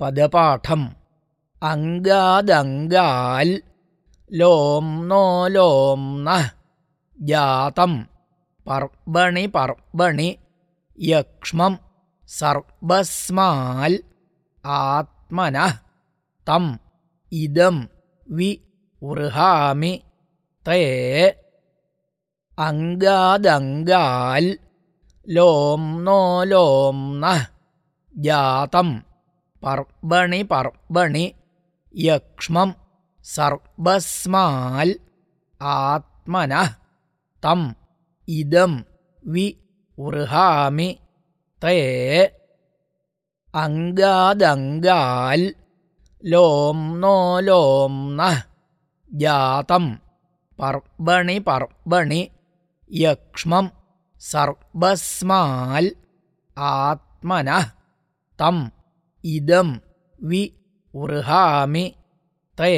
പദപാഠം. അങ്കാദങ്കാൽ ലോം no ലോം നഃ ജാതം. പർവണി പർവണി യക്ഷ്മം സർവസ്മാൽ ആത്മന തം ഇതം വി ഉർഹാമി തേ. അങ്കാദങ്കാൽ ലോം നോ ലോം നഃ ജാതം. പർബണി പർബണി യക്ഷ്മം സർബസ്മാൽ ആത്മനഃ തം ഇദം വി ഉർഹാമി തേ അങ്കാദങ്കാൽ ലോം നോ ലോം നഃ ജാതം പർബണി പർബണി യക്ഷ്മം സർബസ്മാൽ ആത്മനഃ തം idam வி ஒரு ஹாமி தே